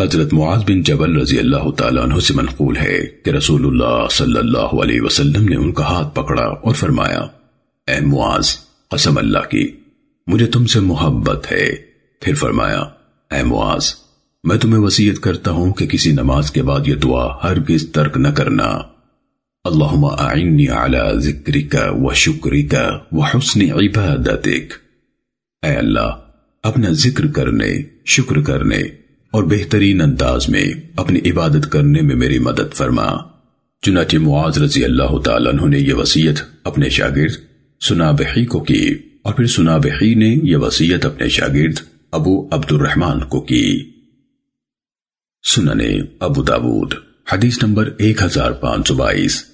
حضرت معاذ بن جبل رضی اللہ تعالیٰ عنہ سے منقول ہے کہ رسول اللہ صلی اللہ علیہ وسلم نے ان کا ہاتھ پکڑا اور فرمایا، اے معاذ، قسم اللہ کی، مجھے تم سے محبت ہے۔ پھر فرمایا، اے معاذ، میں تمہیں وسیعت کرتا ہوں کہ کسی نماز کے بعد یہ دعا ہرگز ترک نہ کرنا۔ اللہم اعنی علی ذکرک و شکرک و حسن عبادتک۔ اے اللہ، اپنا ذکر کرنے، شکر کرنے۔ اور بہترین انداز میں اپنی عبادت کرنے میں میری مدد فرما۔ چنانچہ معاذ رضی اللہ تعالیٰ عنہ نے یہ وسیعت اپنے شاگرد سنابحی کو کی اور پھر سنابحی نے یہ وسیعت اپنے شاگرد ابو عبد الرحمن کو کی۔ سننے ابو داود، حدیث نمبر 1522